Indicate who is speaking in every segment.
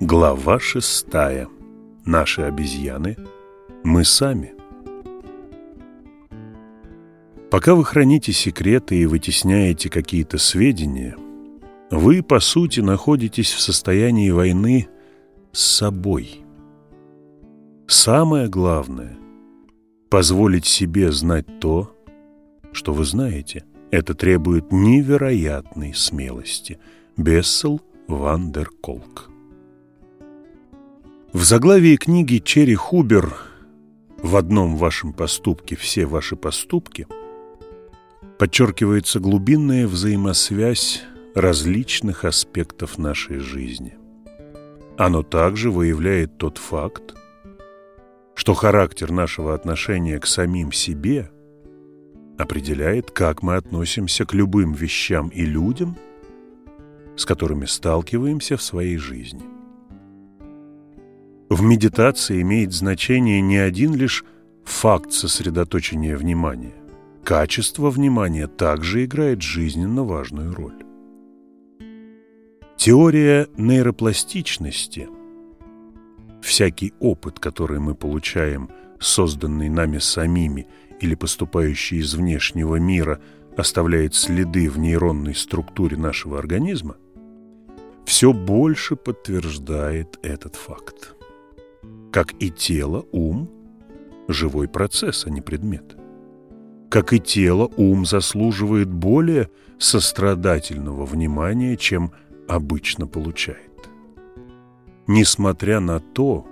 Speaker 1: Глава шестая. Наши обезьяны. Мы сами. Пока вы храните секреты и вытесняете какие-то сведения, вы, по сути, находитесь в состоянии войны с собой. Самое главное – позволить себе знать то, что вы знаете. Это требует невероятной смелости. Бессел Ван дер Колк. В заглавии книги Черри Хубер «В одном вашем поступке все ваши поступки» подчеркивается глубинная взаимосвязь различных аспектов нашей жизни. Оно также выявляет тот факт, что характер нашего отношения к самим себе определяет, как мы относимся к любым вещам и людям, с которыми сталкиваемся в своей жизни. В медитации имеет значение не один лишь факт сосредоточения внимания. Качество внимания также играет жизненно важную роль. Теория нейропластичности – всякий опыт, который мы получаем, созданный нами самими или поступающий из внешнего мира, оставляет следы в нейронной структуре нашего организма, все больше подтверждает этот факт. Как и тело, ум – живой процесс, а не предмет. Как и тело, ум заслуживает более сострадательного внимания, чем обычно получает. Несмотря на то,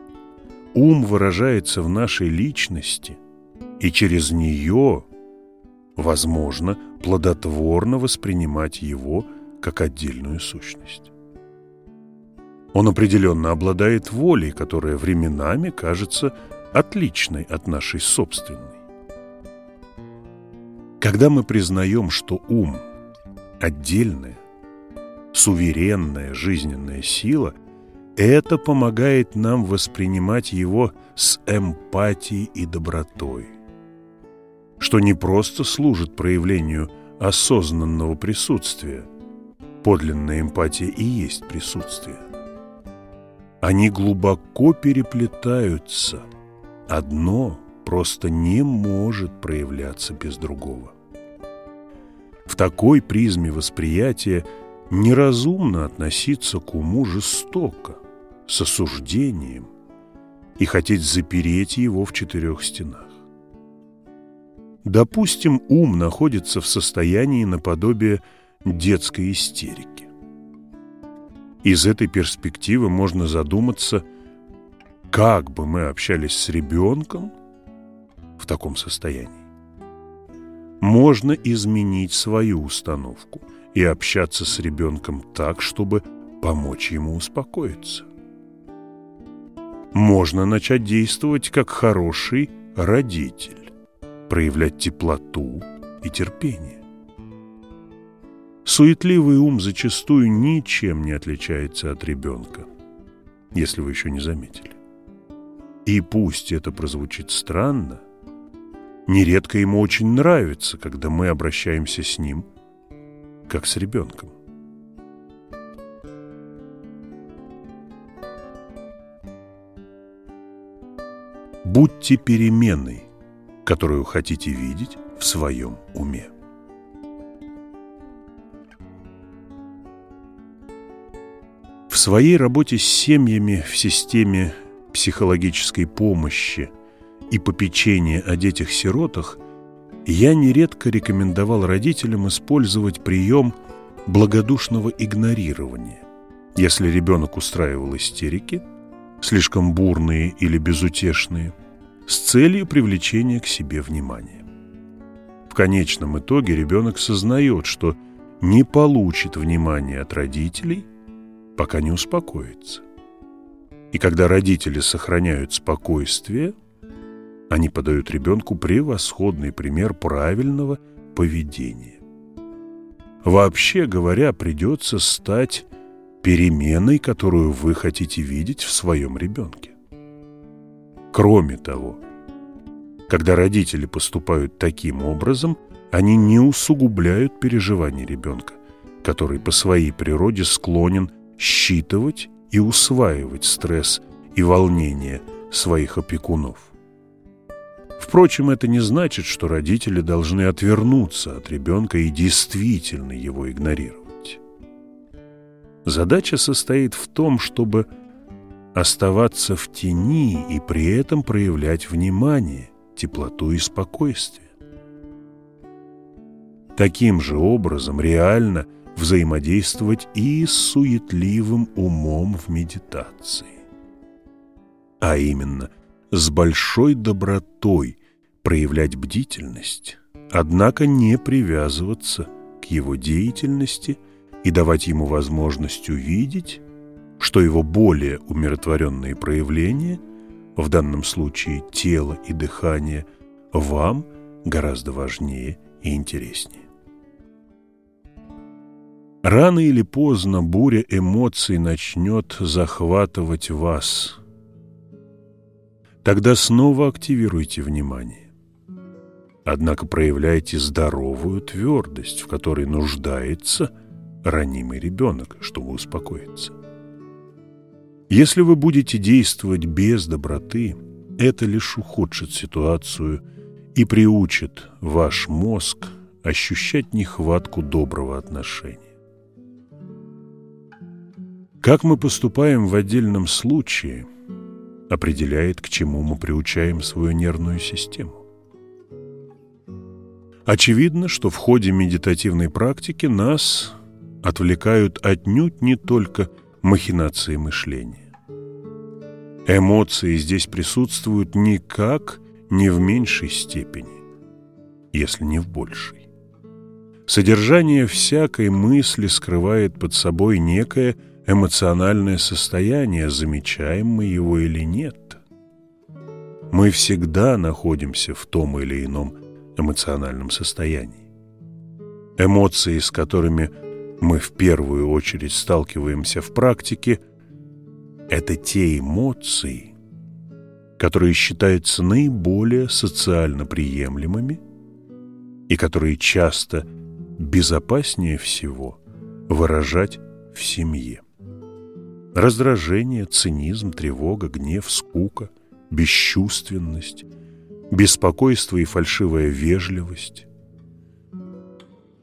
Speaker 1: ум выражается в нашей личности, и через нее возможно плодотворно воспринимать его как отдельную сущность. Он определенно обладает волей, которая временами кажется отличной от нашей собственной. Когда мы признаем, что ум – отдельная, суверенная жизненная сила, это помогает нам воспринимать его с эмпатией и добротой, что не просто служит проявлению осознанного присутствия, подлинная эмпатия и есть присутствие – они глубоко переплетаются. Одно просто не может проявляться без другого. В такой призме восприятия неразумно относиться к уму жестоко, с осуждением и хотеть запереть его в четырех стенах. Допустим, ум находится в состоянии наподобие детской истерики. Из этой перспективы можно задуматься, как бы мы общались с ребенком в таком состоянии. Можно изменить свою установку и общаться с ребенком так, чтобы помочь ему успокоиться. Можно начать действовать как хороший родитель, проявлять теплоту и терпение. Суетливый ум зачастую ничем не отличается от ребенка, если вы еще не заметили. И пусть это прозвучит странно, нередко ему очень нравится, когда мы обращаемся с ним, как с ребенком. Будьте переменной, которую хотите видеть в своем уме. В своей работе с семьями в системе психологической помощи и попечения о детях-сиротах я нередко рекомендовал родителям использовать прием благодушного игнорирования. Если ребенок устраивал истерики, слишком бурные или безутешные, с целью привлечения к себе внимания. В конечном итоге ребенок сознает, что не получит внимания от родителей – пока не успокоится. И когда родители сохраняют спокойствие, они подают ребенку превосходный пример правильного поведения. Вообще говоря, придется стать переменой, которую вы хотите видеть в своем ребенке. Кроме того, когда родители поступают таким образом, они не усугубляют переживания ребенка, который по своей природе склонен считывать и усваивать стресс и волнение своих опекунов. Впрочем, это не значит, что родители должны отвернуться от ребенка и действительно его игнорировать. Задача состоит в том, чтобы оставаться в тени и при этом проявлять внимание, теплоту и спокойствие. Таким же образом реально взаимодействовать и с суетливым умом в медитации. А именно, с большой добротой проявлять бдительность, однако не привязываться к его деятельности и давать ему возможность увидеть, что его более умиротворенные проявления, в данном случае тело и дыхание, вам гораздо важнее и интереснее. Рано или поздно буря эмоций начнет захватывать вас. Тогда снова активируйте внимание. Однако проявляйте здоровую твердость, в которой нуждается ранимый ребенок, чтобы успокоиться. Если вы будете действовать без доброты, это лишь ухудшит ситуацию и приучит ваш мозг ощущать нехватку доброго отношения. Как мы поступаем в отдельном случае, определяет, к чему мы приучаем свою нервную систему. Очевидно, что в ходе медитативной практики нас отвлекают отнюдь не только махинации мышления. Эмоции здесь присутствуют никак не в меньшей степени, если не в большей. Содержание всякой мысли скрывает под собой некое эмоциональное состояние, замечаем мы его или нет. Мы всегда находимся в том или ином эмоциональном состоянии. Эмоции, с которыми мы в первую очередь сталкиваемся в практике – это те эмоции, которые считаются наиболее социально приемлемыми и которые часто безопаснее всего выражать в семье. Раздражение, цинизм, тревога, гнев, скука, бесчувственность, беспокойство и фальшивая вежливость.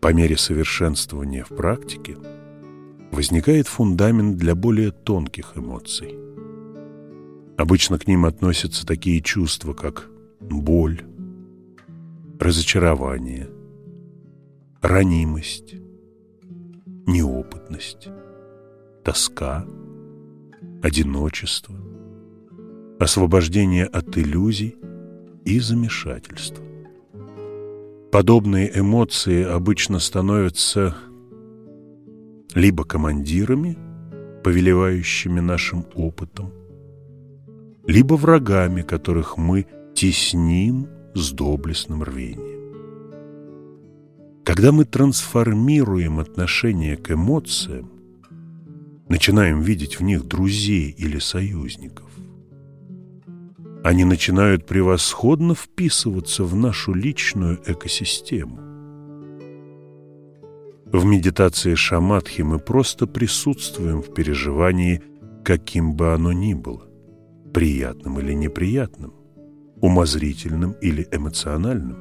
Speaker 1: По мере совершенствования в практике – возникает фундамент для более тонких эмоций. Обычно к ним относятся такие чувства, как боль, разочарование, ранимость, неопытность, тоска, одиночество, освобождение от иллюзий и замешательства. Подобные эмоции обычно становятся либо командирами, повелевающими нашим опытом, либо врагами, которых мы тесним с доблестным рвением. Когда мы трансформируем отношение к эмоциям, начинаем видеть в них друзей или союзников, они начинают превосходно вписываться в нашу личную экосистему. В медитации шаматхи мы просто присутствуем в переживании, каким бы оно ни было, приятным или неприятным, умозрительным или эмоциональным,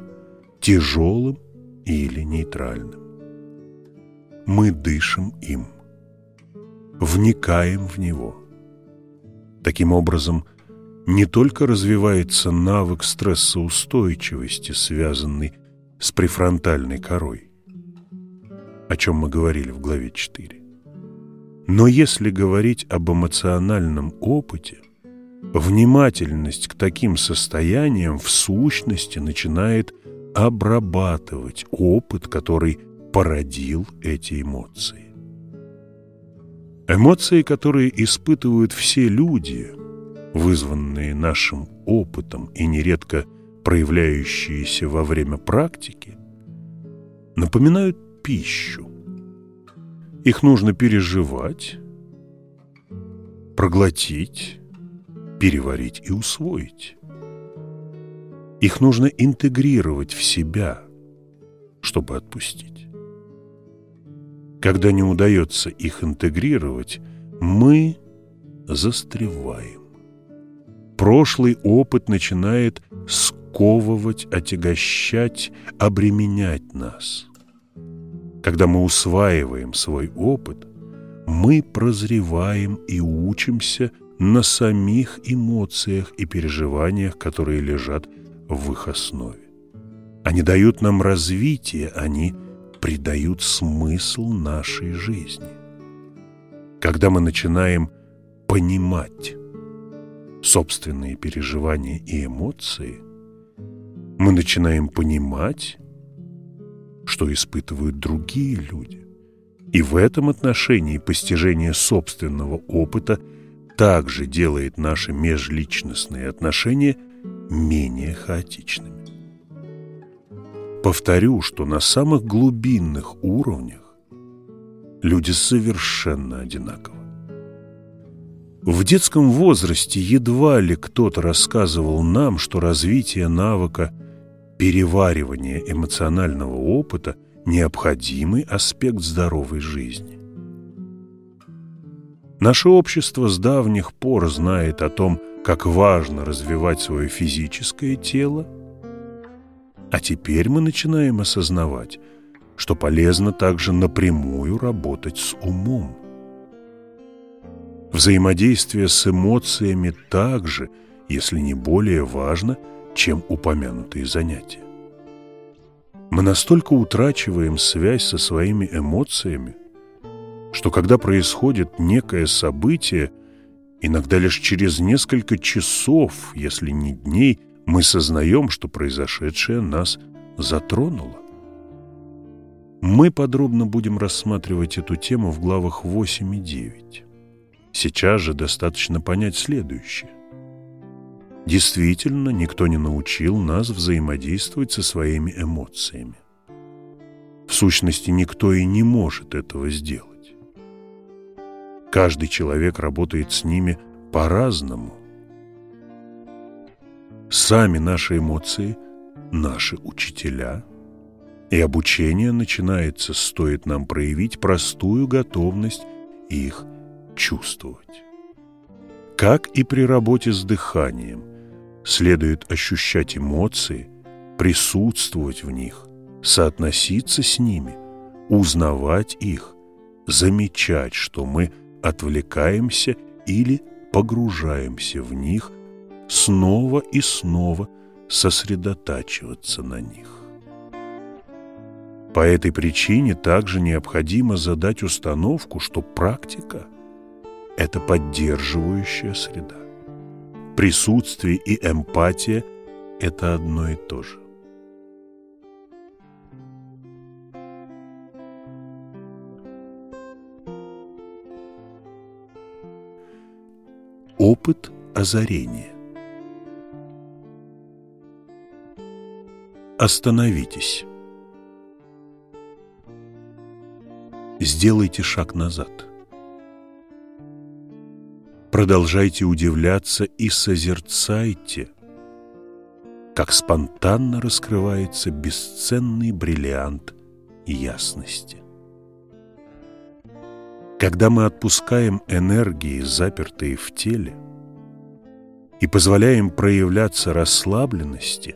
Speaker 1: тяжелым или нейтральным. Мы дышим им, вникаем в него. Таким образом, не только развивается навык стрессоустойчивости, связанный с префронтальной корой, о чем мы говорили в главе 4. Но если говорить об эмоциональном опыте, внимательность к таким состояниям в сущности начинает обрабатывать опыт, который породил эти эмоции. Эмоции, которые испытывают все люди, вызванные нашим опытом и нередко проявляющиеся во время практики, напоминают пищу. Их нужно переживать, проглотить, переварить и усвоить. Их нужно интегрировать в себя, чтобы отпустить. Когда не удается их интегрировать, мы застреваем. Прошлый опыт начинает сковывать, отягощать, обременять нас. Когда мы усваиваем свой опыт, мы прозреваем и учимся на самих эмоциях и переживаниях, которые лежат в их основе. Они дают нам развитие, они придают смысл нашей жизни. Когда мы начинаем понимать собственные переживания и эмоции, мы начинаем понимать, что испытывают другие люди. И в этом отношении постижение собственного опыта также делает наши межличностные отношения менее хаотичными. Повторю, что на самых глубинных уровнях люди совершенно одинаковы. В детском возрасте едва ли кто-то рассказывал нам, что развитие навыка переваривания эмоционального опыта – необходимый аспект здоровой жизни. Наше общество с давних пор знает о том, как важно развивать свое физическое тело, а теперь мы начинаем осознавать, что полезно также напрямую работать с умом. Взаимодействие с эмоциями также, если не более важно, чем упомянутые занятия. Мы настолько утрачиваем связь со своими эмоциями, что когда происходит некое событие, иногда лишь через несколько часов, если не дней, мы сознаем, что произошедшее нас затронуло. Мы подробно будем рассматривать эту тему в главах 8 и 9. Сейчас же достаточно понять следующее. Действительно, никто не научил нас взаимодействовать со своими эмоциями. В сущности, никто и не может этого сделать. Каждый человек работает с ними по-разному. Сами наши эмоции – наши учителя, и обучение начинается, стоит нам проявить простую готовность их чувствовать. Как и при работе с дыханием, следует ощущать эмоции, присутствовать в них, соотноситься с ними, узнавать их, замечать, что мы отвлекаемся или погружаемся в них, снова и снова сосредотачиваться на них. По этой причине также необходимо задать установку, что практика – это поддерживающая среда. Присутствие и эмпатия – это одно и то же. Опыт озарения Остановитесь. Сделайте шаг назад. Продолжайте удивляться и созерцайте, как спонтанно раскрывается бесценный бриллиант ясности. Когда мы отпускаем энергии, запертые в теле, и позволяем проявляться расслабленности,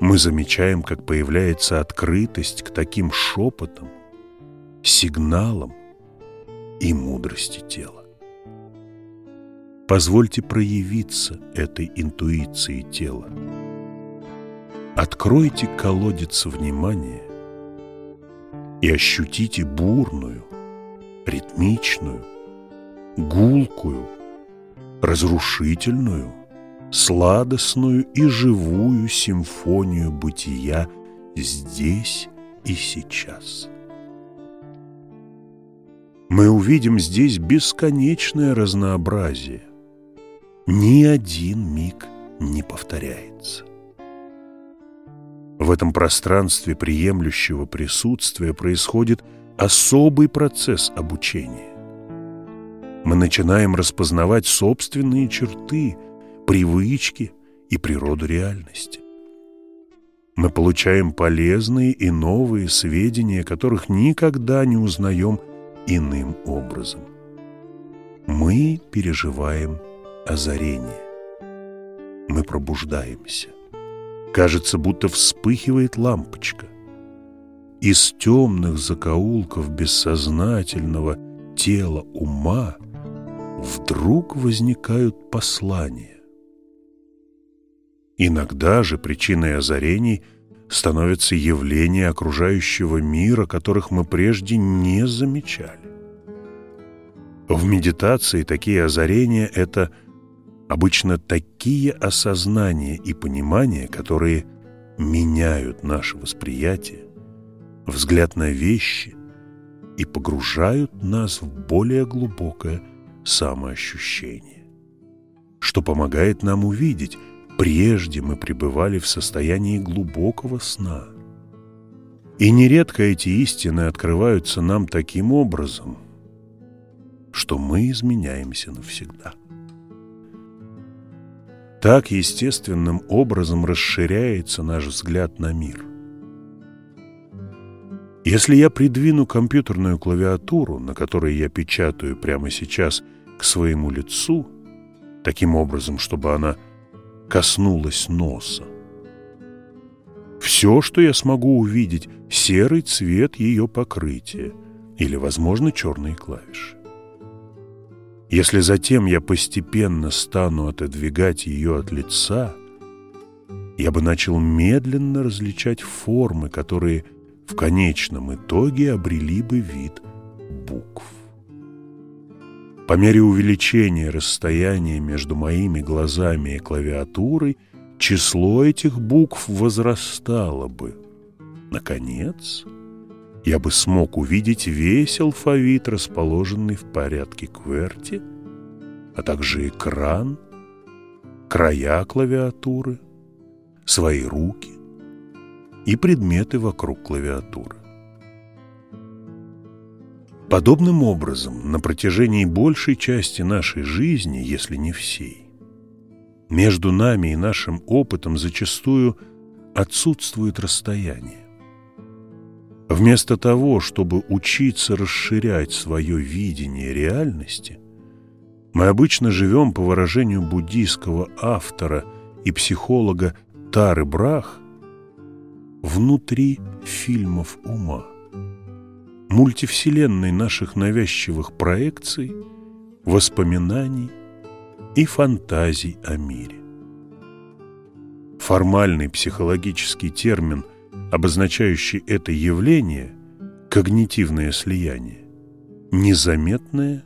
Speaker 1: мы замечаем, как появляется открытость к таким шепотам, сигналам и мудрости тела. Позвольте проявиться этой интуиции тела. Откройте колодец внимания и ощутите бурную, ритмичную, гулкую, разрушительную, сладостную и живую симфонию бытия здесь и сейчас. Мы увидим здесь бесконечное разнообразие. Ни один миг не повторяется. В этом пространстве приемлющего присутствия происходит особый процесс обучения. Мы начинаем распознавать собственные черты, привычки и природу реальности. Мы получаем полезные и новые сведения, которых никогда не узнаем иным образом. мы переживаем озарение. Мы пробуждаемся. Кажется, будто вспыхивает лампочка. Из темных закоулков бессознательного тела ума вдруг возникают послания. Иногда же причиной озарений становятся явления окружающего мира, которых мы прежде не замечали. В медитации такие озарения – это обычно такие осознания и понимания, которые меняют наше восприятие, взгляд на вещи и погружают нас в более глубокое самоощущение, что помогает нам увидеть, прежде мы пребывали в состоянии глубокого сна. И нередко эти истины открываются нам таким образом – что мы изменяемся навсегда. Так естественным образом расширяется наш взгляд на мир. Если я придвину компьютерную клавиатуру, на которой я печатаю прямо сейчас, к своему лицу, таким образом, чтобы она коснулась носа, все, что я смогу увидеть, серый цвет ее покрытия или, возможно, черные клавиши. Если затем я постепенно стану отодвигать ее от лица, я бы начал медленно различать формы, которые в конечном итоге обрели бы вид букв. По мере увеличения расстояния между моими глазами и клавиатурой число этих букв возрастало бы. Наконец, я бы смог увидеть весь алфавит, расположенный в порядке кверти, а также экран, края клавиатуры, свои руки и предметы вокруг клавиатуры. Подобным образом, на протяжении большей части нашей жизни, если не всей, между нами и нашим опытом зачастую отсутствует расстояние. Вместо того, чтобы учиться расширять свое видение реальности, мы обычно живем по выражению буддийского автора и психолога Тары Брах внутри фильмов ума, мультивселенной наших навязчивых проекций, воспоминаний и фантазий о мире. Формальный психологический термин – обозначающий это явление, когнитивное слияние, незаметное,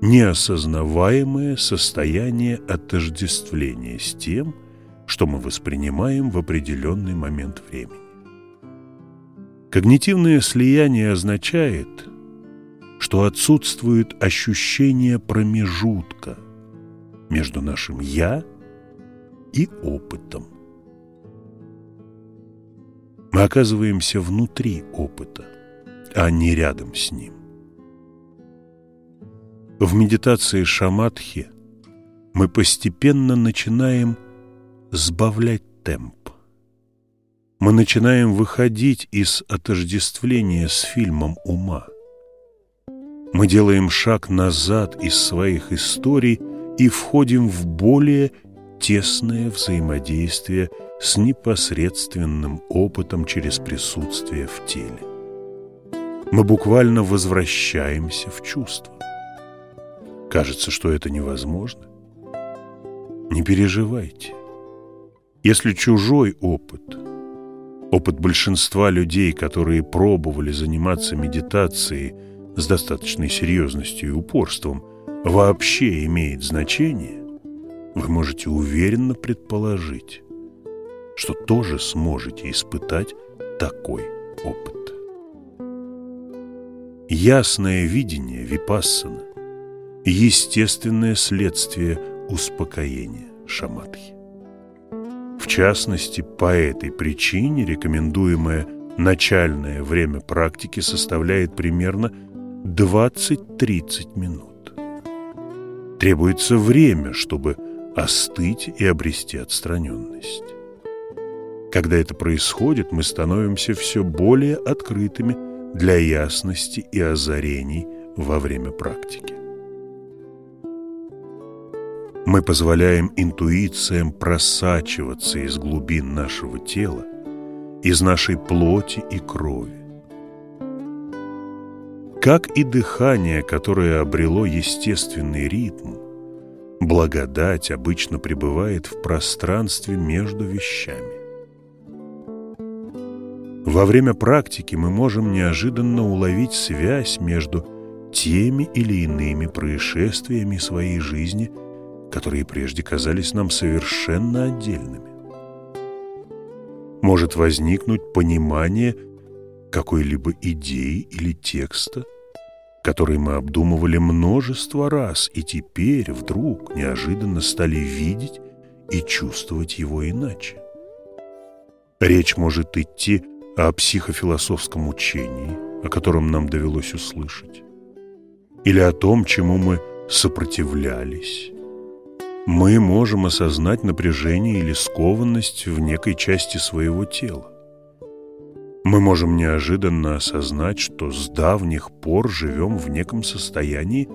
Speaker 1: неосознаваемое состояние отождествления с тем, что мы воспринимаем в определенный момент времени. Когнитивное слияние означает, что отсутствует ощущение промежутка между нашим «я» и опытом. Мы оказываемся внутри опыта, а не рядом с ним. В медитации шаматхи мы постепенно начинаем сбавлять темп. Мы начинаем выходить из отождествления с фильмом ума. Мы делаем шаг назад из своих историй и входим в более тесное взаимодействие с непосредственным опытом через присутствие в теле. Мы буквально возвращаемся в чувство. Кажется, что это невозможно. Не переживайте. Если чужой опыт, опыт большинства людей, которые пробовали заниматься медитацией с достаточной серьезностью и упорством, вообще имеет значение, вы можете уверенно предположить, что тоже сможете испытать такой опыт. Ясное видение випассана – естественное следствие успокоения шаматхи. В частности, по этой причине рекомендуемое начальное время практики составляет примерно 20-30 минут. Требуется время, чтобы остыть и обрести отстраненность. Когда это происходит, мы становимся все более открытыми для ясности и озарений во время практики. Мы позволяем интуициям просачиваться из глубин нашего тела, из нашей плоти и крови. Как и дыхание, которое обрело естественный ритм, благодать обычно пребывает в пространстве между вещами. Во время практики мы можем неожиданно уловить связь между теми или иными происшествиями своей жизни – которые прежде казались нам совершенно отдельными. Может возникнуть понимание какой-либо идеи или текста, который мы обдумывали множество раз и теперь вдруг неожиданно стали видеть и чувствовать его иначе. Речь может идти о психофилософском учении, о котором нам довелось услышать, или о том, чему мы сопротивлялись, мы можем осознать напряжение или скованность в некой части своего тела. Мы можем неожиданно осознать, что с давних пор живем в неком состоянии,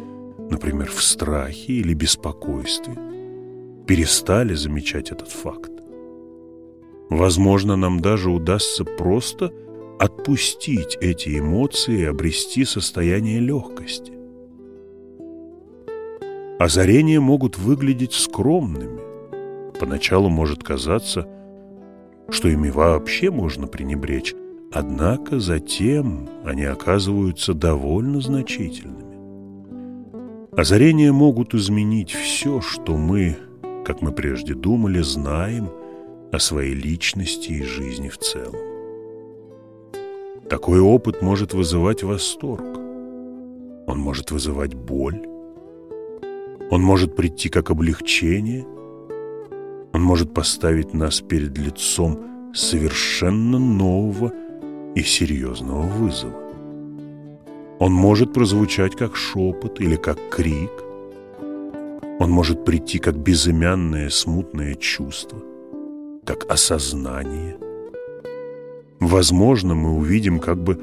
Speaker 1: например, в страхе или беспокойстве, перестали замечать этот факт. Возможно, нам даже удастся просто отпустить эти эмоции и обрести состояние легкости. Озарения могут выглядеть скромными. Поначалу может казаться, что ими вообще можно пренебречь, однако затем они оказываются довольно значительными. Озарения могут изменить все, что мы, как мы прежде думали, знаем о своей личности и жизни в целом. Такой опыт может вызывать восторг. Он может вызывать боль, он может прийти как облегчение, он может поставить нас перед лицом совершенно нового и серьезного вызова. Он может прозвучать как шепот или как крик. Он может прийти как безымянное смутное чувство, как осознание. Возможно, мы увидим как бы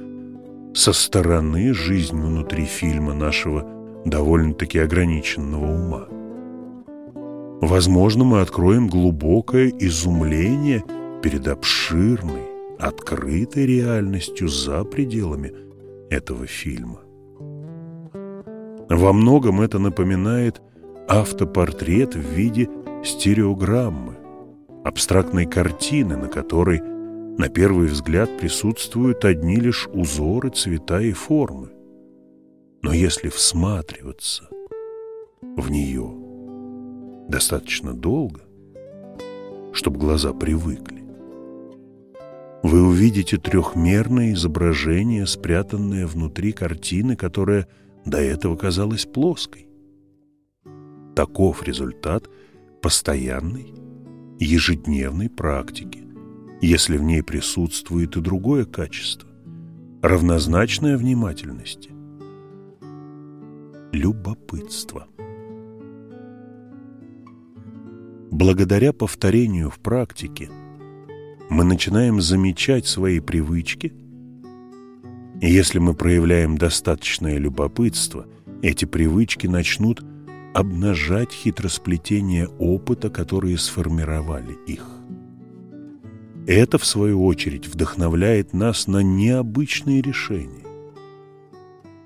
Speaker 1: со стороны жизнь внутри фильма нашего довольно-таки ограниченного ума. Возможно, мы откроем глубокое изумление перед обширной, открытой реальностью за пределами этого фильма. Во многом это напоминает автопортрет в виде стереограммы, абстрактной картины, на которой на первый взгляд присутствуют одни лишь узоры, цвета и формы. Но если всматриваться в нее достаточно долго, чтобы глаза привыкли, вы увидите трехмерное изображение, спрятанное внутри картины, которая до этого казалась плоской. Таков результат постоянной, ежедневной практики, если в ней присутствует и другое качество, равнозначное внимательности, любопытство. Благодаря повторению в практике мы начинаем замечать свои привычки, и если мы проявляем достаточное любопытство, эти привычки начнут обнажать хитросплетение опыта, которые сформировали их. Это, в свою очередь, вдохновляет нас на необычные решения.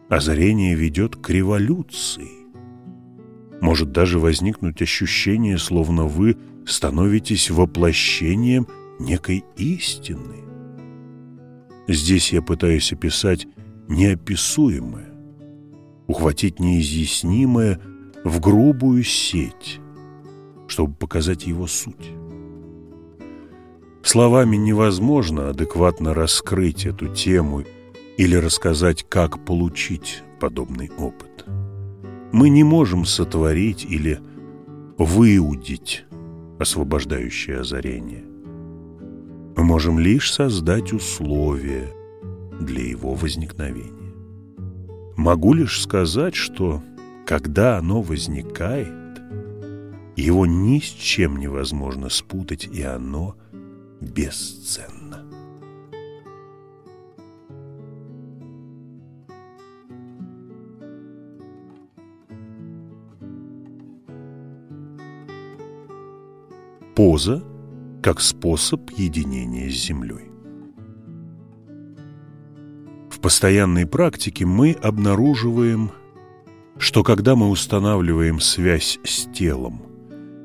Speaker 1: Озарение ведет к революции. Может даже возникнуть ощущение, словно вы становитесь воплощением некой истины. Здесь я пытаюсь описать неописуемое, ухватить неизъяснимое в грубую сеть, чтобы показать его суть. Словами невозможно адекватно раскрыть эту тему или рассказать, как получить подобный опыт. Мы не можем сотворить или выудить освобождающее озарение. Мы можем лишь создать условия для его возникновения. Могу лишь сказать, что когда оно возникает, его ни с чем невозможно спутать, и оно бесценно. Поза как способ единения с Землей. В постоянной практике мы обнаруживаем, что когда мы устанавливаем связь с телом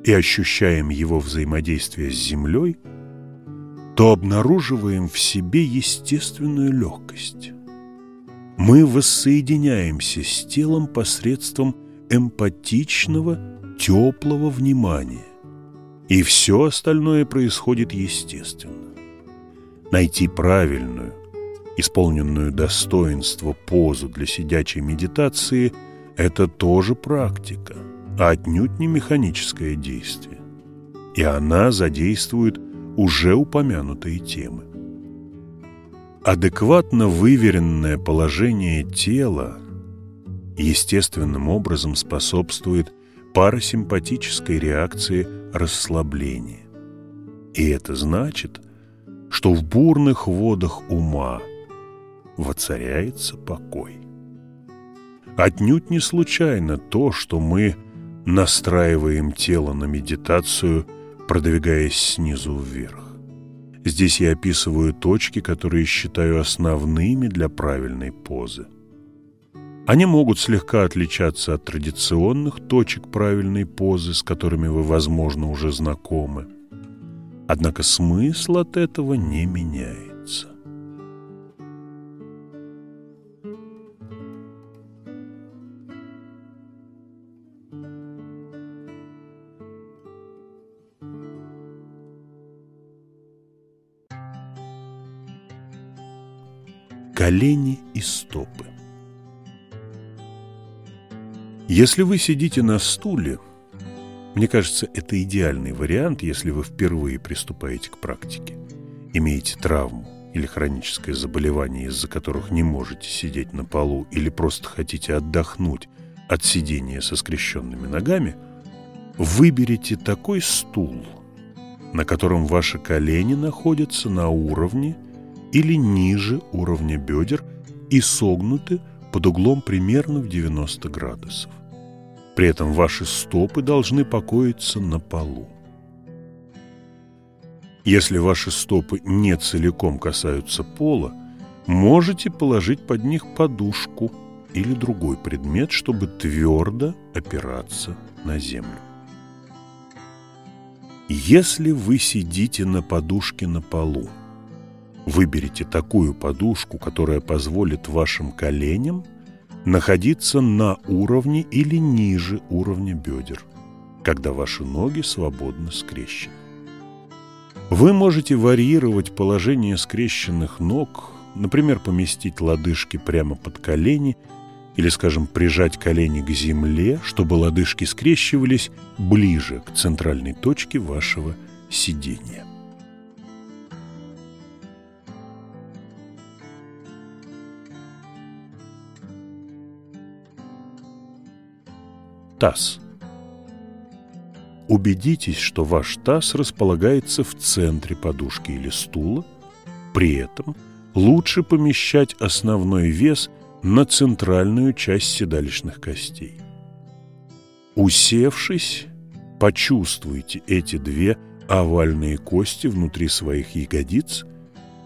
Speaker 1: и ощущаем его взаимодействие с Землей, то обнаруживаем в себе естественную легкость. Мы воссоединяемся с телом посредством эмпатичного, теплого внимания. И все остальное происходит естественно. Найти правильную, исполненную достоинство позу для сидячей медитации – это тоже практика, а отнюдь не механическое действие. И она задействует уже упомянутые темы. Адекватно выверенное положение тела естественным образом способствует парасимпатической реакции расслабления. И это значит, что в бурных водах ума воцаряется покой. Отнюдь не случайно то, что мы настраиваем тело на медитацию, продвигаясь снизу вверх. Здесь я описываю точки, которые считаю основными для правильной позы. Они могут слегка отличаться от традиционных точек правильной позы, с которыми вы, возможно, уже знакомы. Однако смысл от этого не меняется. Колени и стопы Если вы сидите на стуле, мне кажется, это идеальный вариант, если вы впервые приступаете к практике, имеете травму или хроническое заболевание, из-за которых не можете сидеть на полу или просто хотите отдохнуть от сидения со скрещенными ногами, выберите такой стул, на котором ваши колени находятся на уровне или ниже уровня бедер и согнуты под углом примерно в 90 градусов. При этом ваши стопы должны покоиться на полу. Если ваши стопы не целиком касаются пола, можете положить под них подушку или другой предмет, чтобы твердо опираться на землю. Если вы сидите на подушке на полу, выберите такую подушку, которая позволит вашим коленям – находиться на уровне или ниже уровня бедер, когда ваши ноги свободно скрещены. Вы можете варьировать положение скрещенных ног, например, поместить лодыжки прямо под колени или, скажем, прижать колени к земле, чтобы лодыжки скрещивались ближе к центральной точке вашего сидения. Таз. Убедитесь, что ваш таз располагается в центре подушки или стула. При этом лучше помещать основной вес на центральную часть седалищных костей. Усевшись, почувствуйте эти две овальные кости внутри своих ягодиц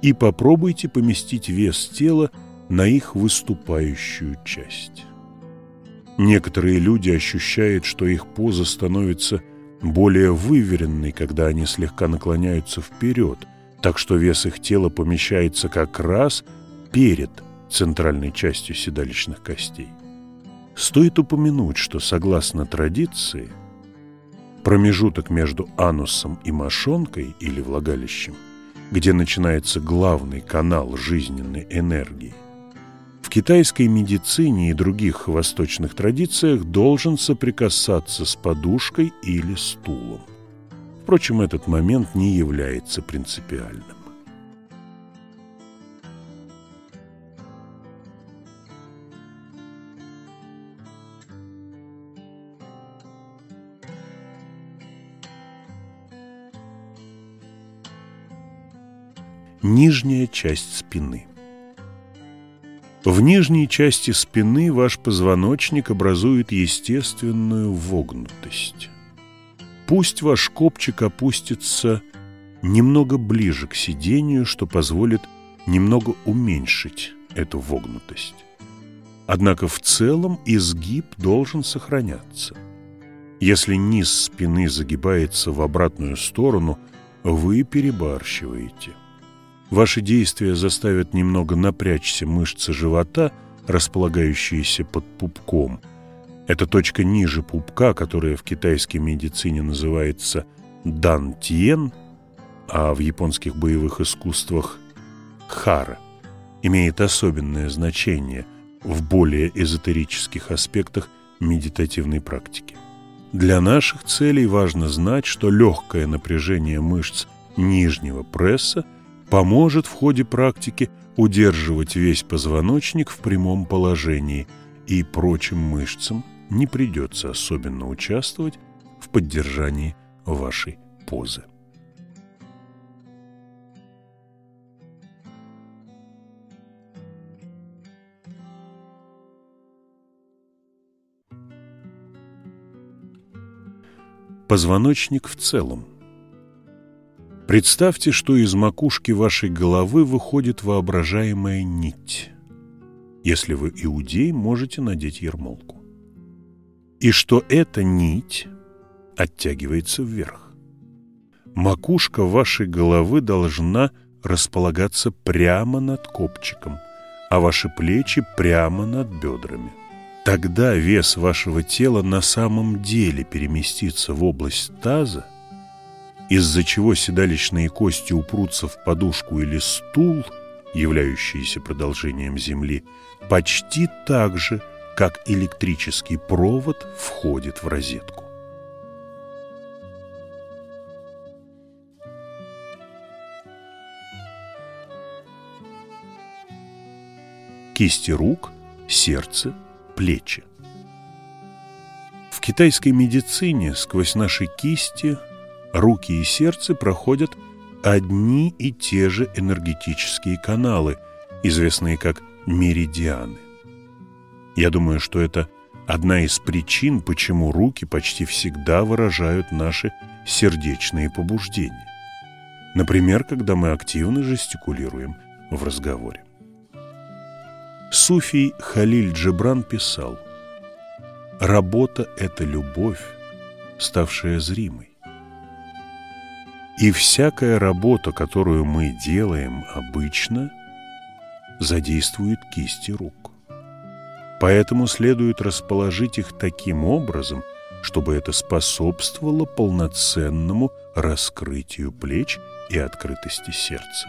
Speaker 1: и попробуйте поместить вес тела на их выступающую часть. Некоторые люди ощущают, что их поза становится более выверенной, когда они слегка наклоняются вперед, так что вес их тела помещается как раз перед центральной частью седалищных костей. Стоит упомянуть, что согласно традиции, промежуток между анусом и мошонкой или влагалищем, где начинается главный канал жизненной энергии, китайской медицине и других восточных традициях должен соприкасаться с подушкой или стулом. Впрочем, этот момент не является принципиальным. Нижняя часть спины – в нижней части спины ваш позвоночник образует естественную вогнутость. Пусть ваш копчик опустится немного ближе к сидению, что позволит немного уменьшить эту вогнутость. Однако в целом изгиб должен сохраняться. Если низ спины загибается в обратную сторону, вы перебарщиваете. Ваши действия заставят немного напрячься мышцы живота, располагающиеся под пупком. Это точка ниже пупка, которая в китайской медицине называется дантьен, а в японских боевых искусствах хара, имеет особенное значение в более эзотерических аспектах медитативной практики. Для наших целей важно знать, что легкое напряжение мышц нижнего пресса поможет в ходе практики удерживать весь позвоночник в прямом положении, и прочим мышцам не придется особенно участвовать в поддержании вашей позы. Позвоночник в целом. Представьте, что из макушки вашей головы выходит воображаемая нить. Если вы иудей, можете надеть ермолку. И что эта нить оттягивается вверх. Макушка вашей головы должна располагаться прямо над копчиком, а ваши плечи прямо над бедрами. Тогда вес вашего тела на самом деле переместится в область таза, из-за чего седалищные кости упрутся в подушку или стул, являющиеся продолжением Земли, почти так же, как электрический провод входит в розетку. Кисти рук, сердце, плечи. В китайской медицине сквозь наши кисти, руки и сердце проходят одни и те же энергетические каналы, известные как меридианы. Я думаю, что это одна из причин, почему руки почти всегда выражают наши сердечные побуждения. Например, когда мы активно жестикулируем в разговоре. Суфий Халиль Джебран писал «Работа – это любовь, ставшая зримой. И всякая работа, которую мы делаем обычно, задействует кисти рук. Поэтому следует расположить их таким образом, чтобы это способствовало полноценному раскрытию плеч и открытости сердца.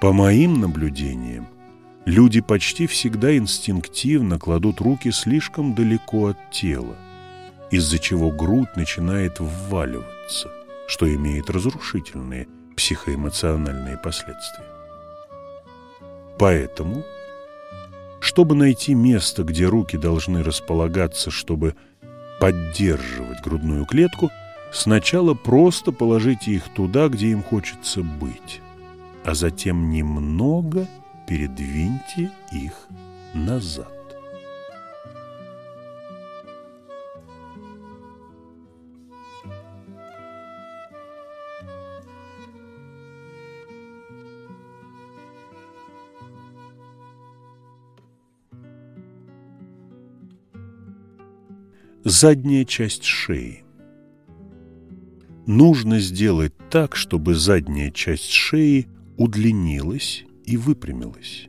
Speaker 1: По моим наблюдениям, Люди почти всегда инстинктивно кладут руки слишком далеко от тела, из-за чего грудь начинает вваливаться, что имеет разрушительные психоэмоциональные последствия. Поэтому, чтобы найти место, где руки должны располагаться, чтобы поддерживать грудную клетку, сначала просто положите их туда, где им хочется быть, а затем немного – передвиньте их назад. Задняя часть шеи. Нужно сделать так, чтобы задняя часть шеи удлинилась и выпрямилась.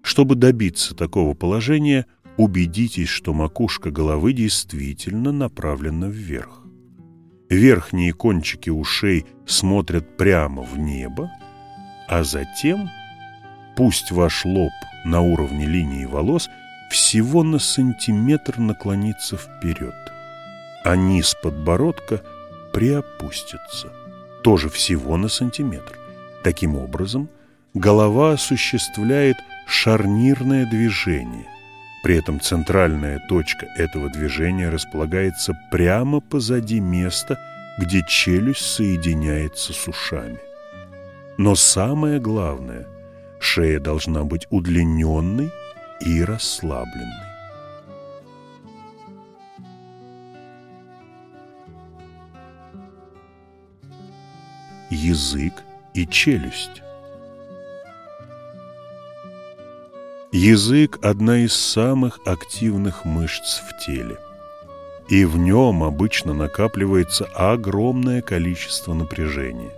Speaker 1: Чтобы добиться такого положения, убедитесь, что макушка головы действительно направлена вверх. Верхние кончики ушей смотрят прямо в небо, а затем пусть ваш лоб на уровне линии волос всего на сантиметр наклонится вперед, а низ подбородка приопустится, тоже всего на сантиметр. Таким образом, голова осуществляет шарнирное движение. При этом центральная точка этого движения располагается прямо позади места, где челюсть соединяется с ушами. Но самое главное, шея должна быть удлиненной и расслабленный. Язык и челюсть Язык – одна из самых активных мышц в теле. И в нем обычно накапливается огромное количество напряжения.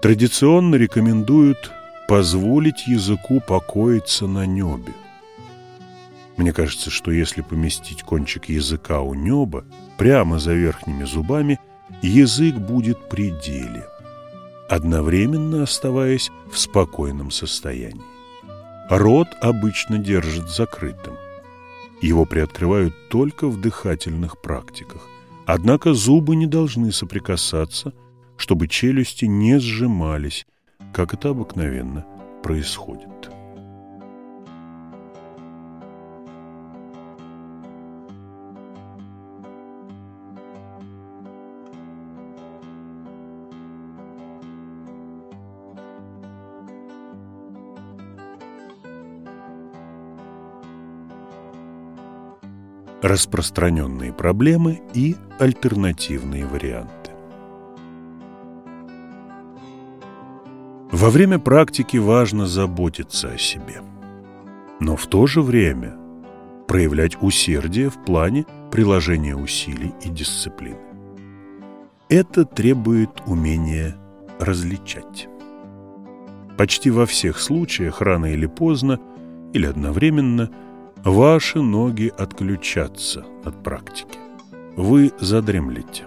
Speaker 1: Традиционно рекомендуют позволить языку покоиться на небе. Мне кажется, что если поместить кончик языка у неба, прямо за верхними зубами, язык будет при деле, одновременно оставаясь в спокойном состоянии. Рот обычно держат закрытым. Его приоткрывают только в дыхательных практиках. Однако зубы не должны соприкасаться, чтобы челюсти не сжимались, как это обыкновенно происходит. Распространенные проблемы и альтернативные варианты. Во время практики важно заботиться о себе, но в то же время проявлять усердие в плане приложения усилий и дисциплины. Это требует умения различать. Почти во всех случаях рано или поздно или одновременно – Ваши ноги отключатся от практики. Вы задремлете.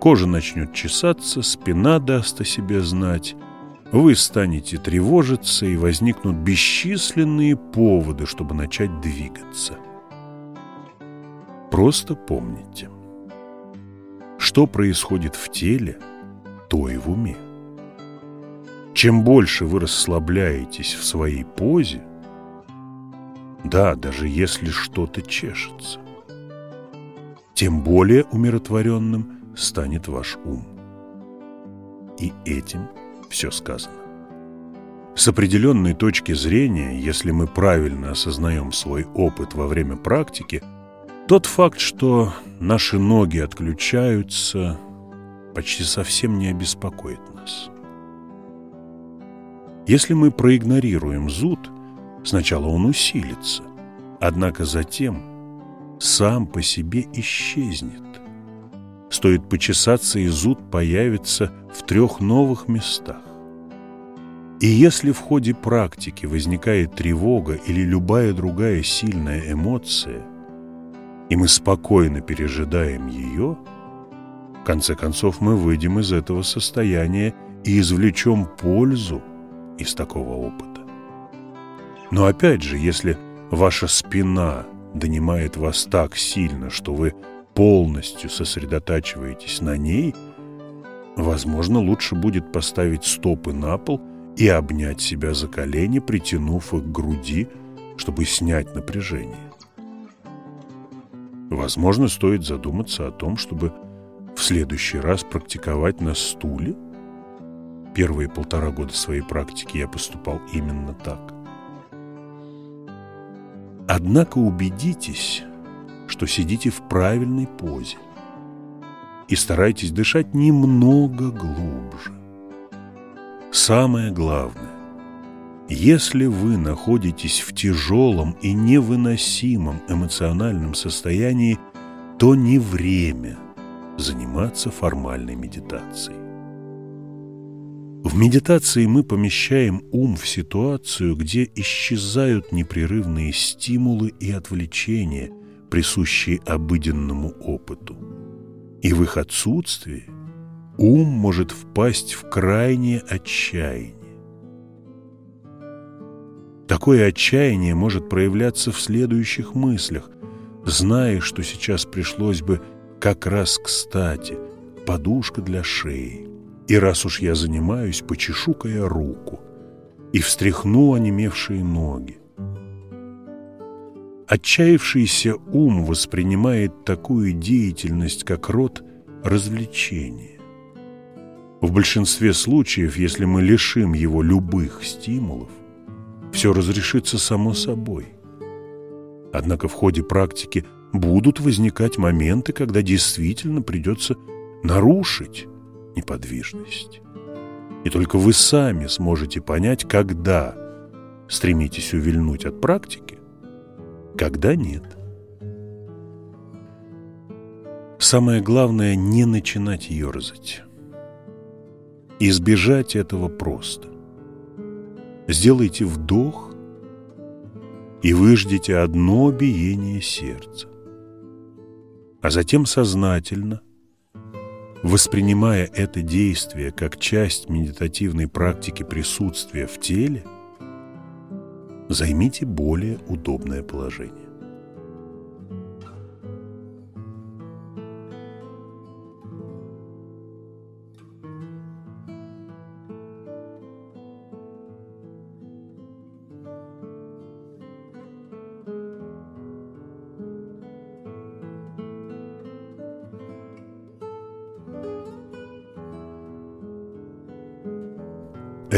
Speaker 1: Кожа начнет чесаться, спина даст о себе знать. Вы станете тревожиться, и возникнут бесчисленные поводы, чтобы начать двигаться. Просто помните, что происходит в теле, то и в уме. Чем больше вы расслабляетесь в своей позе, да, даже если что-то чешется. Тем более умиротворенным станет ваш ум. И этим все сказано. С определенной точки зрения, если мы правильно осознаем свой опыт во время практики, тот факт, что наши ноги отключаются, почти совсем не обеспокоит нас. Если мы проигнорируем зуд – Сначала он усилится, однако затем сам по себе исчезнет. Стоит почесаться, и зуд появится в трех новых местах. И если в ходе практики возникает тревога или любая другая сильная эмоция, и мы спокойно пережидаем ее, в конце концов мы выйдем из этого состояния и извлечем пользу из такого опыта. Но опять же, если ваша спина донимает вас так сильно, что вы полностью сосредотачиваетесь на ней, возможно, лучше будет поставить стопы на пол и обнять себя за колени, притянув их к груди, чтобы снять напряжение. Возможно, стоит задуматься о том, чтобы в следующий раз практиковать на стуле. Первые полтора года своей практики я поступал именно так. Однако убедитесь, что сидите в правильной позе и старайтесь дышать немного глубже. Самое главное, если вы находитесь в тяжелом и невыносимом эмоциональном состоянии, то не время заниматься формальной медитацией. В медитации мы помещаем ум в ситуацию, где исчезают непрерывные стимулы и отвлечения, присущие обыденному опыту. И в их отсутствии ум может впасть в крайнее отчаяние. Такое отчаяние может проявляться в следующих мыслях, зная, что сейчас пришлось бы как раз кстати подушка для шеи, и раз уж я занимаюсь, почешу-ка я руку и встряхну онемевшие ноги. Отчаявшийся ум воспринимает такую деятельность, как род развлечения. В большинстве случаев, если мы лишим его любых стимулов, все разрешится само собой. Однако в ходе практики будут возникать моменты, когда действительно придется нарушить неподвижность. И только вы сами сможете понять, когда стремитесь увильнуть от практики, когда нет. Самое главное – не начинать ерзать. Избежать этого просто. Сделайте вдох и выждите одно биение сердца. А затем сознательно, воспринимая это действие как часть медитативной практики присутствия в теле, займите более удобное положение.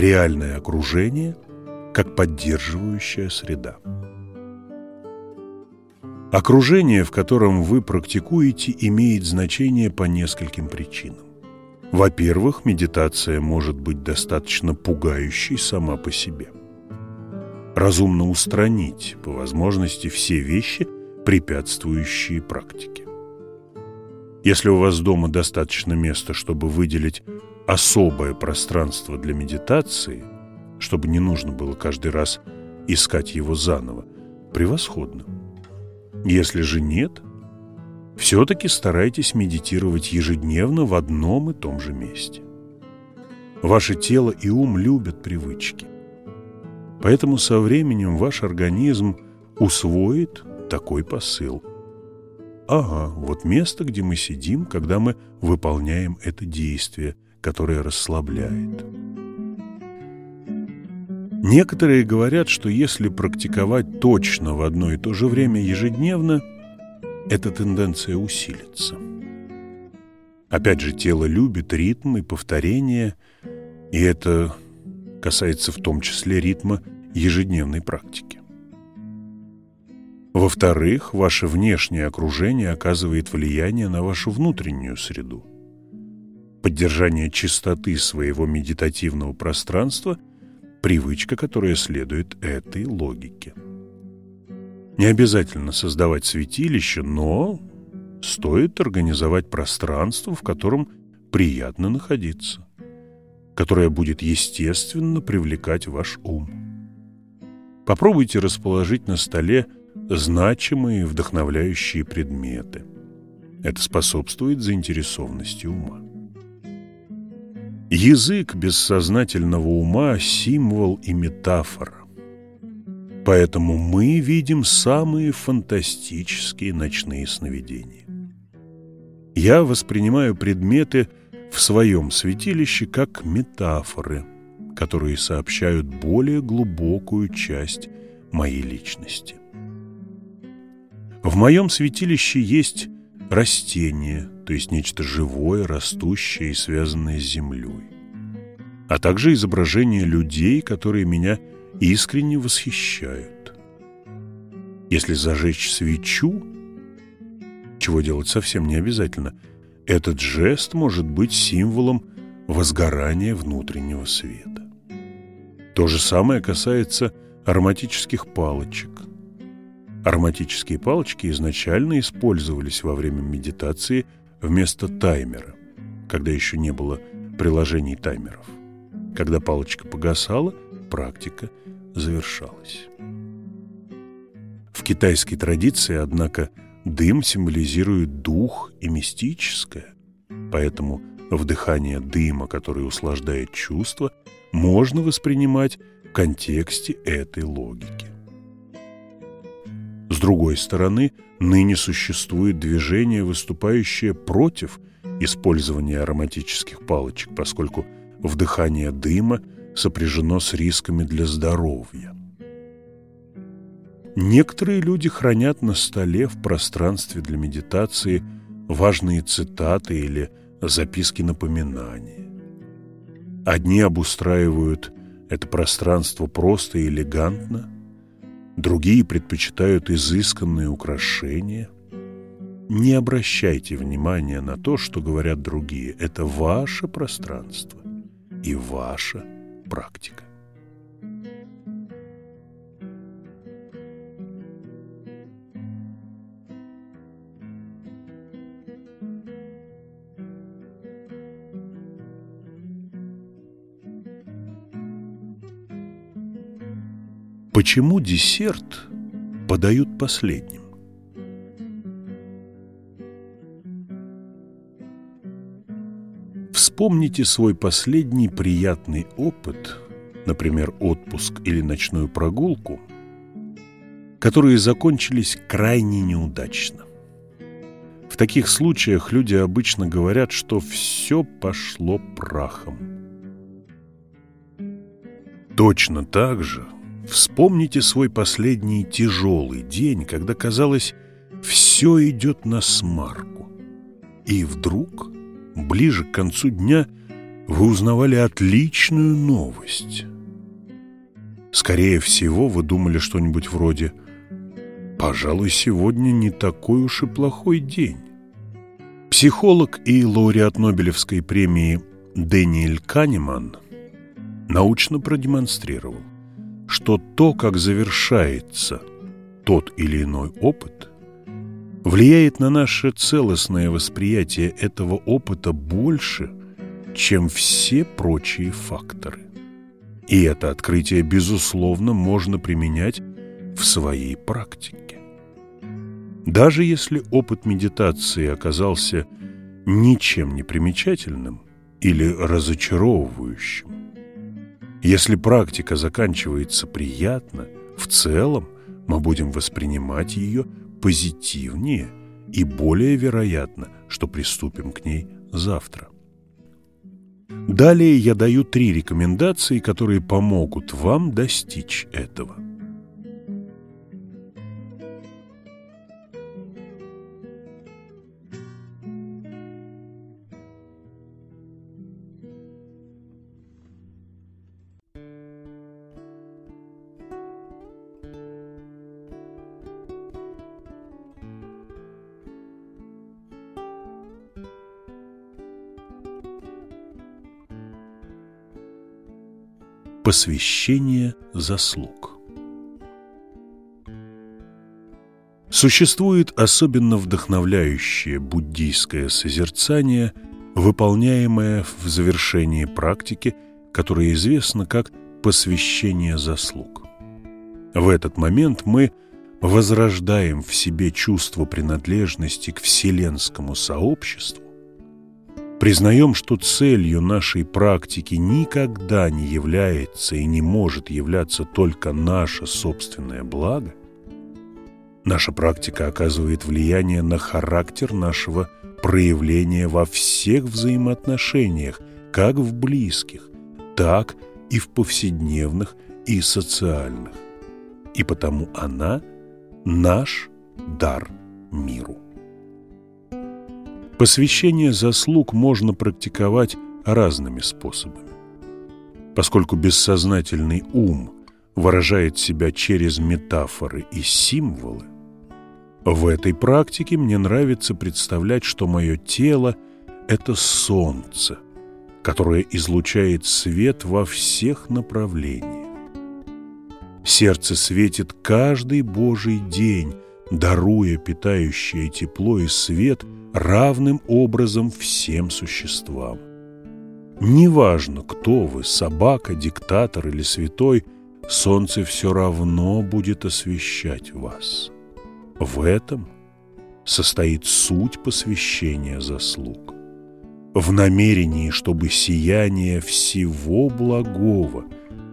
Speaker 1: Реальное окружение как поддерживающая среда. Окружение, в котором вы практикуете, имеет значение по нескольким причинам. Во-первых, медитация может быть достаточно пугающей сама по себе. Разумно устранить, по возможности, все вещи, препятствующие практике. Если у вас дома достаточно места, чтобы выделить особое пространство для медитации, чтобы не нужно было каждый раз искать его заново, превосходно. Если же нет, все-таки старайтесь медитировать ежедневно в одном и том же месте. Ваше тело и ум любят привычки. Поэтому со временем ваш организм усвоит такой посыл. Ага, вот место, где мы сидим, когда мы выполняем это действие – которое расслабляет. Некоторые говорят, что если практиковать точно в одно и то же время ежедневно, эта тенденция усилится. Опять же, тело любит ритм и повторение, и это касается в том числе ритма ежедневной практики. Во-вторых, ваше внешнее окружение оказывает влияние на вашу внутреннюю среду поддержание чистоты своего медитативного пространства – привычка, которая следует этой логике. Не обязательно создавать святилище, но стоит организовать пространство, в котором приятно находиться, которое будет естественно привлекать ваш ум. Попробуйте расположить на столе значимые вдохновляющие предметы. Это способствует заинтересованности ума. Язык бессознательного ума – символ и метафора. Поэтому мы видим самые фантастические ночные сновидения. Я воспринимаю предметы в своем святилище как метафоры, которые сообщают более глубокую часть моей личности. В моем святилище есть растения, то есть нечто живое, растущее и связанное с землей, а также изображения людей, которые меня искренне восхищают. Если зажечь свечу, чего делать совсем не обязательно, этот жест может быть символом возгорания внутреннего света. То же самое касается ароматических палочек – Ароматические палочки изначально использовались во время медитации вместо таймера, когда еще не было приложений таймеров. Когда палочка погасала, практика завершалась. В китайской традиции, однако, дым символизирует дух и мистическое, поэтому вдыхание дыма, который услаждает чувства, можно воспринимать в контексте этой логики. С другой стороны, ныне существует движение, выступающее против использования ароматических палочек, поскольку вдыхание дыма сопряжено с рисками для здоровья. Некоторые люди хранят на столе в пространстве для медитации важные цитаты или записки напоминания. Одни обустраивают это пространство просто и элегантно – другие предпочитают изысканные украшения. Не обращайте внимания на то, что говорят другие. Это ваше пространство. и ваша практика. Почему десерт подают последним? Вспомните свой последний приятный опыт, например, отпуск или ночную прогулку, которые закончились крайне неудачно. В таких случаях люди обычно говорят, что все пошло прахом. Точно так же – Вспомните свой последний тяжелый день, когда, казалось, все идет на смарку. И вдруг, ближе к концу дня, вы узнавали отличную новость. Скорее всего, вы думали что-нибудь вроде «Пожалуй, сегодня не такой уж и плохой день». Психолог и лауреат Нобелевской премии Дэниэль Канеман научно продемонстрировал, что то, как завершается тот или иной опыт, влияет на наше целостное восприятие этого опыта больше, чем все прочие факторы. И это открытие, безусловно, можно применять в своей практике. Даже если опыт медитации оказался ничем не примечательным или разочаровывающим, если практика заканчивается приятно, в целом мы будем воспринимать ее позитивнее и более вероятно, что приступим к ней завтра. Далее я даю три рекомендации, которые помогут вам достичь этого – Посвящение заслуг Существует особенно вдохновляющее буддийское созерцание, выполняемое в завершении практики, которое известно как посвящение заслуг. В этот момент мы возрождаем в себе чувство принадлежности к вселенскому сообществу, Признаем, что целью нашей практики никогда не является и не может являться только наше собственное благо, наша практика оказывает влияние на характер нашего проявления во всех взаимоотношениях, как в близких, так и в повседневных и социальных. И потому она – наш дар миру. Посвящение заслуг можно практиковать разными способами. Поскольку бессознательный ум выражает себя через метафоры и символы, в этой практике мне нравится представлять, что мое тело – это солнце, которое излучает свет во всех направлениях. Сердце светит каждый Божий день, даруя питающее тепло и свет – равным образом всем существам. Неважно, кто вы, собака, диктатор или святой, солнце все равно будет освещать вас. В этом состоит суть посвящения заслуг. В намерении, чтобы сияние всего благого,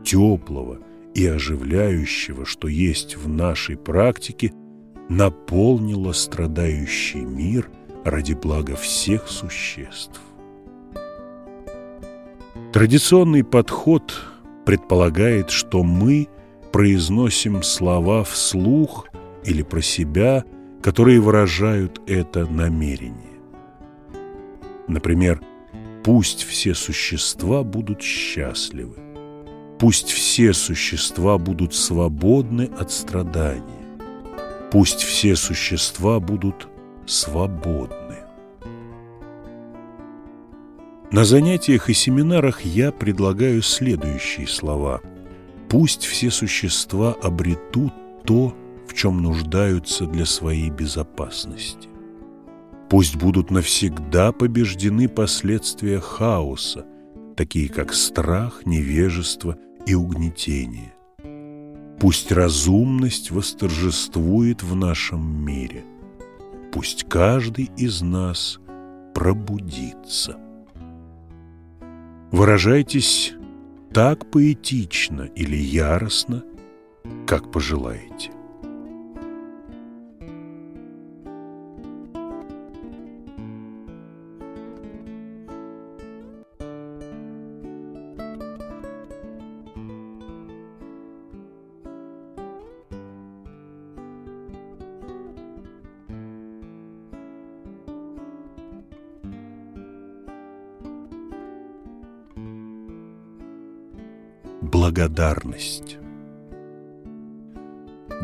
Speaker 1: теплого и оживляющего, что есть в нашей практике, наполнило страдающий мир – ради блага всех существ. Традиционный подход предполагает, что мы произносим слова вслух или про себя, которые выражают это намерение. Например, «Пусть все существа будут счастливы», «Пусть все существа будут свободны от страдания», «Пусть все существа будут свободны. На занятиях и семинарах я предлагаю следующие слова. «Пусть все существа обретут то, в чем нуждаются для своей безопасности. Пусть будут навсегда побеждены последствия хаоса, такие как страх, невежество и угнетение. Пусть разумность восторжествует в нашем мире. Пусть каждый из нас пробудится. Выражайтесь так поэтично или яростно, как пожелаете. Благодарность.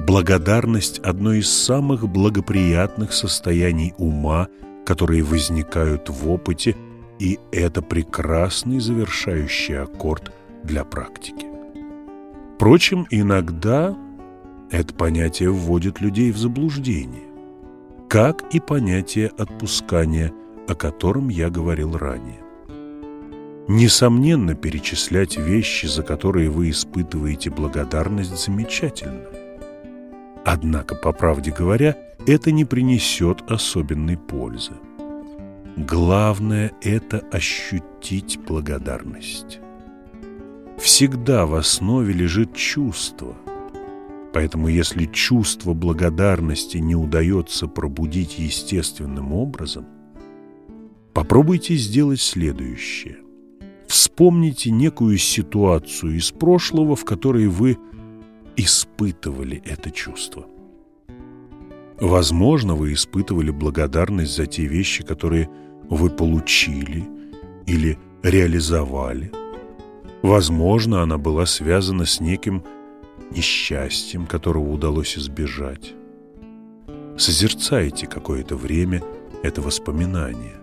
Speaker 1: Благодарность – одно из самых благоприятных состояний ума, которые возникают в опыте, и это прекрасный завершающий аккорд для практики. Впрочем, иногда это понятие вводит людей в заблуждение, как и понятие отпускания, о котором я говорил ранее. Несомненно, перечислять вещи, за которые вы испытываете благодарность, замечательно. Однако, по правде говоря, это не принесет особенной пользы. Главное – это ощутить благодарность. Всегда в основе лежит чувство. Поэтому если чувство благодарности не удается пробудить естественным образом, попробуйте сделать следующее. Вспомните некую ситуацию из прошлого, в которой вы испытывали это чувство. Возможно, вы испытывали благодарность за те вещи, которые вы получили или реализовали. Возможно, она была связана с неким несчастьем, которого удалось избежать. Созерцайте какое-то время это воспоминание,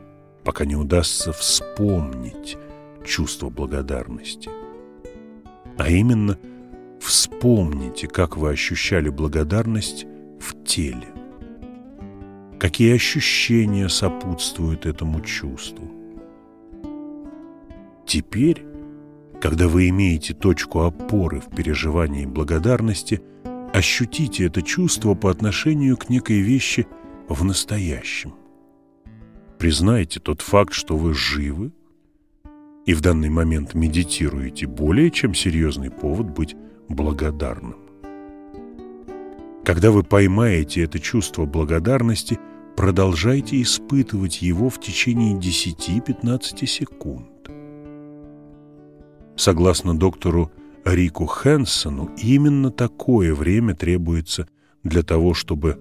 Speaker 1: пока не удастся вспомнить чувство благодарности. А именно, вспомните, как вы ощущали благодарность в теле. Какие ощущения сопутствуют этому чувству. Теперь, когда вы имеете точку опоры в переживании благодарности, ощутите это чувство по отношению к некой вещи в настоящем. Признайте тот факт, что вы живы, и в данный момент медитируете, более чем серьезный повод быть благодарным. Когда вы поймаете это чувство благодарности, продолжайте испытывать его в течение 10-15 секунд. Согласно доктору Рику Хэнсону, именно такое время требуется для того, чтобы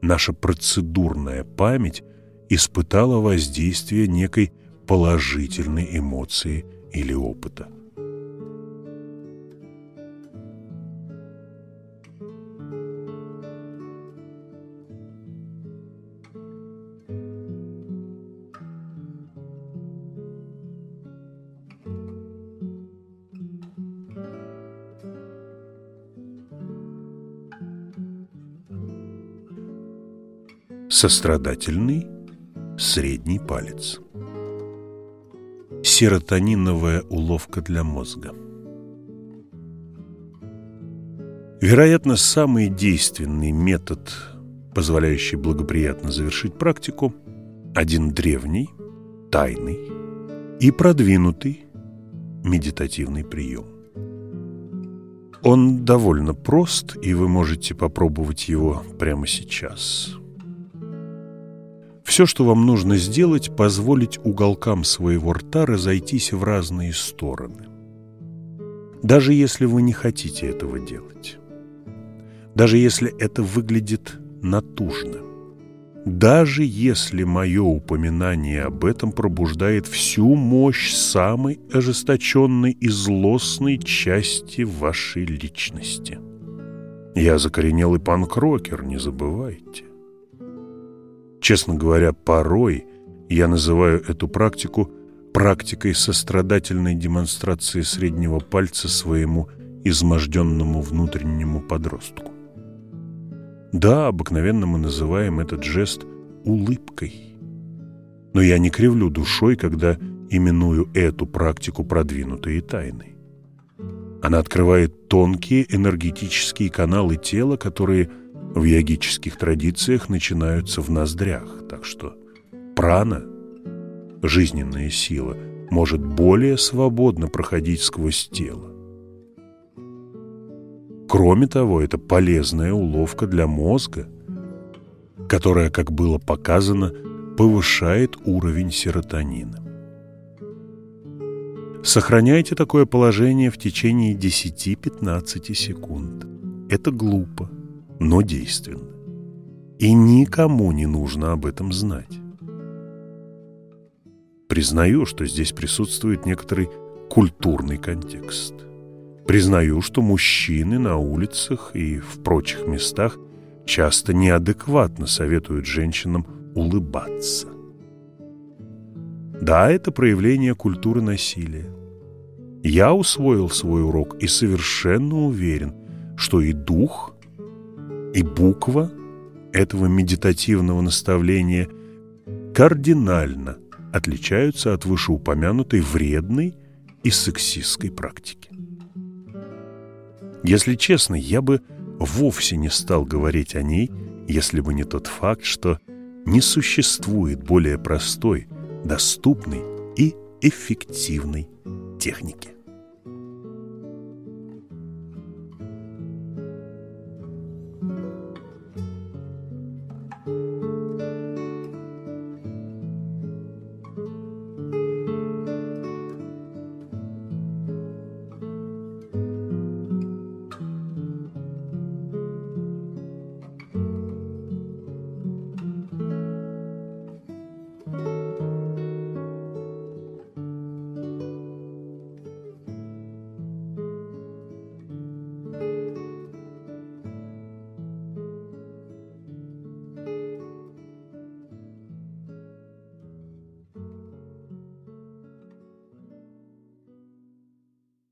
Speaker 1: наша процедурная память испытала воздействие некой положительной эмоции или опыта. Сострадательный средний палец серотониновая уловка для мозга. Вероятно, самый действенный метод, позволяющий благоприятно завершить практику, один древний, тайный и продвинутый медитативный прием. Он довольно прост, и вы можете попробовать его прямо сейчас – все, что вам нужно сделать, позволить уголкам своего рта разойтись в разные стороны. Даже если вы не хотите этого делать. Даже если это выглядит натужно. Даже если мое упоминание об этом пробуждает всю мощь самой ожесточенной и злостной части вашей личности. Я закоренелый панк-рокер, не забывайте. Честно говоря, порой я называю эту практику практикой сострадательной демонстрации среднего пальца своему изможденному внутреннему подростку. Да, обыкновенно мы называем этот жест улыбкой. Но я не кривлю душой, когда именую эту практику продвинутой и тайной. Она открывает тонкие энергетические каналы тела, которые в йогических традициях начинаются в ноздрях. Так что прана, жизненная сила, может более свободно проходить сквозь тело. Кроме того, это полезная уловка для мозга, которая, как было показано, повышает уровень серотонина. Сохраняйте такое положение в течение 10-15 секунд. Это глупо, но действенно. И никому не нужно об этом знать. Признаю, что здесь присутствует некоторый культурный контекст. Признаю, что мужчины на улицах и в прочих местах часто неадекватно советуют женщинам улыбаться. Да, это проявление культуры насилия. Я усвоил свой урок и совершенно уверен, что и дух, и буква этого медитативного наставления кардинально отличаются от вышеупомянутой вредной и сексистской практики. Если честно, я бы вовсе не стал говорить о ней, если бы не тот факт, что не существует более простой, доступной и эффективной техники.